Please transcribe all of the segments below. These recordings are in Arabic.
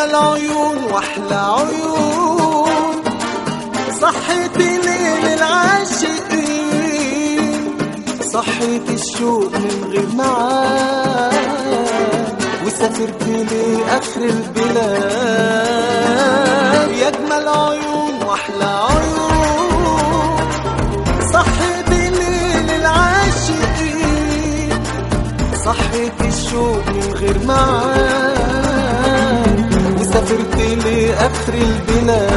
أجمل عيون وأحلى عيون. صحتي ليل العاشقين. صحيت الشوق من غير معاد. وسافرت لآخر البلاد. يا أجمل عيون وأحلى عيون. صحتي ليل العاشقين. صحيت الشوق من غير معاد. وسافرت لآخر البلاد.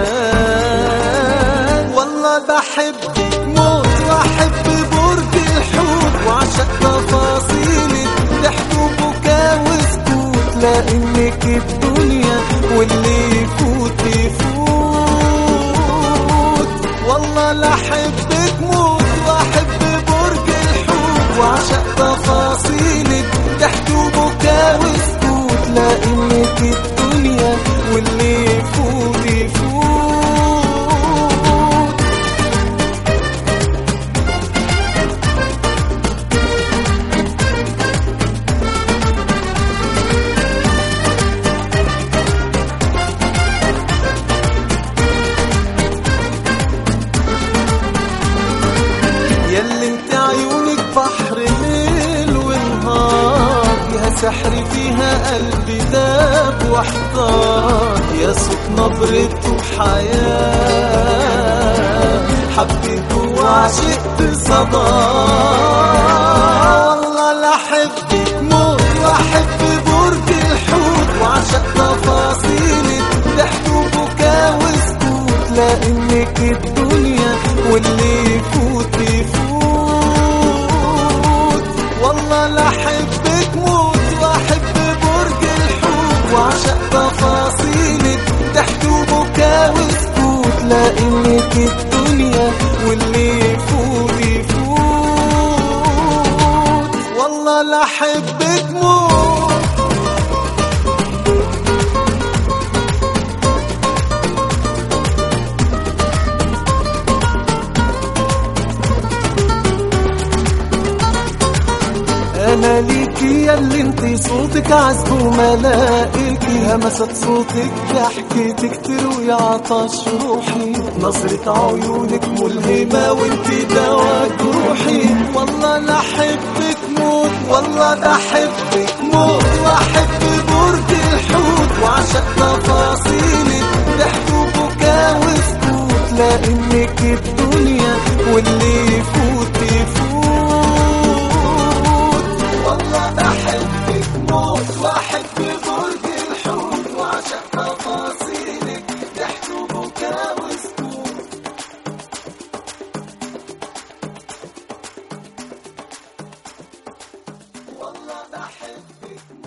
والله بحبك موت وأحب برج الحوت. وعشق تفاصيلك ضحك وبكا وسكوت. لأنك الدنيا سحر فيها قلبي داب واحتار يا صوت نبرته حياة حبيت وعشقت صدى. والله لا احبك موت واحب برج الحوت. وعشق تفاصيلك ضحك وبكا وسكوت. لانك الدنيا واللي يفوت يفوت. والله لا أحبك موت. والله لا أحبك موت. أنا ليكي يا اللي انتي صوتك عذب وملائكي همست صوتك ضحكتك تروي عطش روحي. نظرة عيونك ملهمة وانتي دوا جروحي والله لا أحبك والله ده احبك موت واحب برج الحوت. وعشق تفاصيلك ضحك وبكا وسكوت لانك الدنيا واللي يفوت يفوت. والله بحبك موت واحب والله بحبك